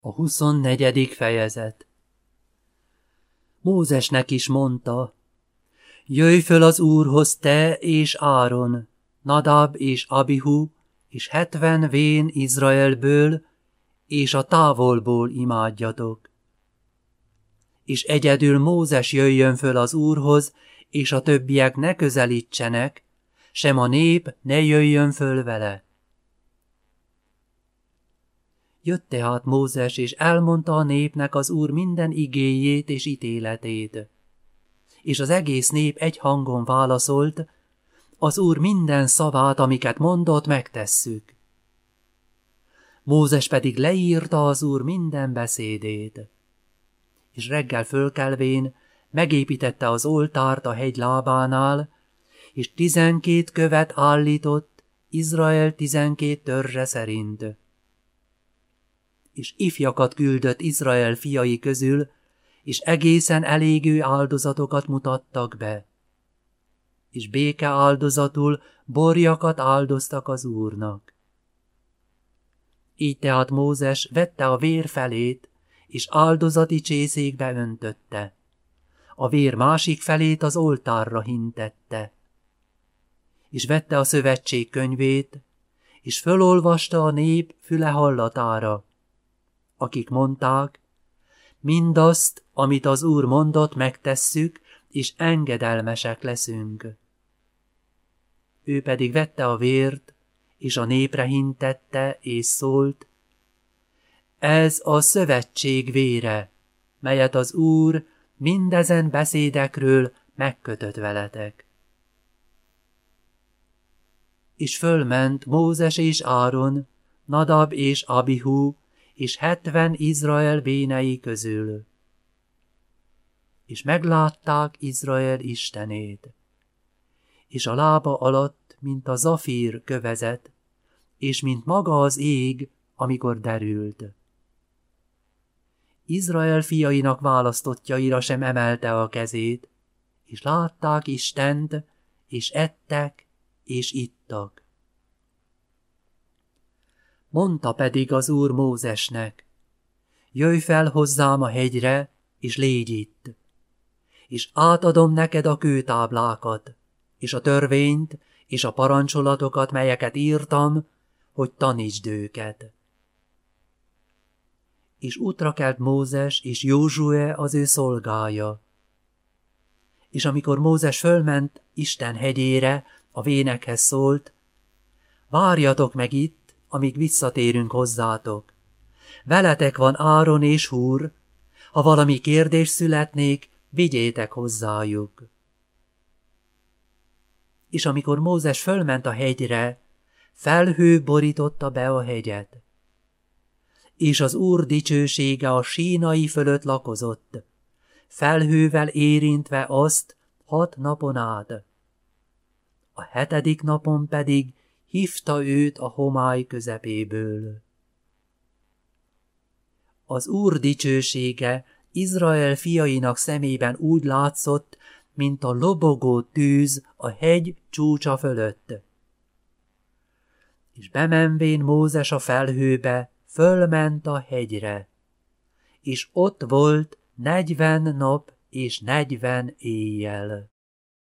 A huszonnegyedik fejezet Mózesnek is mondta, Jöjj föl az Úrhoz te és Áron, Nadab és Abihu, és hetven vén Izraelből, és a távolból imádjatok. És egyedül Mózes jöjjön föl az Úrhoz, és a többiek ne közelítsenek, sem a nép ne jöjjön föl vele Jött tehát Mózes, és elmondta a népnek az Úr minden igéjét és ítéletét. És az egész nép egy hangon válaszolt, az Úr minden szavát, amiket mondott, megtesszük. Mózes pedig leírta az Úr minden beszédét. És reggel fölkelvén megépítette az oltárt a hegy lábánál, és tizenkét követ állított Izrael tizenkét törzse szerint és ifjakat küldött Izrael fiai közül, és egészen elégő áldozatokat mutattak be. És béke áldozatul borjakat áldoztak az Úrnak. Így tehát Mózes vette a vér felét, és áldozati csészékbe öntötte. A vér másik felét az oltárra hintette. És vette a szövetség könyvét, és fölolvasta a nép füle hallatára akik mondták, mindazt, amit az Úr mondott, megtesszük, és engedelmesek leszünk. Ő pedig vette a vért, és a népre hintette, és szólt, ez a szövetség vére, melyet az Úr mindezen beszédekről megkötött veletek. És fölment Mózes és Áron, Nadab és Abihu, és hetven Izrael bénei közül. És meglátták Izrael istenét, és a lába alatt, mint a zafír kövezet, és mint maga az ég, amikor derült. Izrael fiainak választottjaira sem emelte a kezét, és látták Istent, és ettek, és ittak. Mondta pedig az úr Mózesnek, jöjj fel hozzám a hegyre, és légy itt, és átadom neked a kőtáblákat, és a törvényt, és a parancsolatokat, melyeket írtam, hogy tanítsd őket. És útra kelt Mózes és Józsue az ő szolgája. És amikor Mózes fölment Isten hegyére, a vénekhez szólt, várjatok meg itt, amíg visszatérünk hozzátok. Veletek van Áron és Húr, ha valami kérdés születnék, vigyétek hozzájuk. És amikor Mózes fölment a hegyre, felhő borította be a hegyet. És az Úr dicsősége a sínai fölött lakozott, felhővel érintve azt hat napon át. A hetedik napon pedig hívta őt a homály közepéből. Az Úr dicsősége Izrael fiainak szemében úgy látszott, mint a lobogó tűz a hegy csúcsa fölött. És bemenvén Mózes a felhőbe, fölment a hegyre, és ott volt negyven nap és negyven éjjel.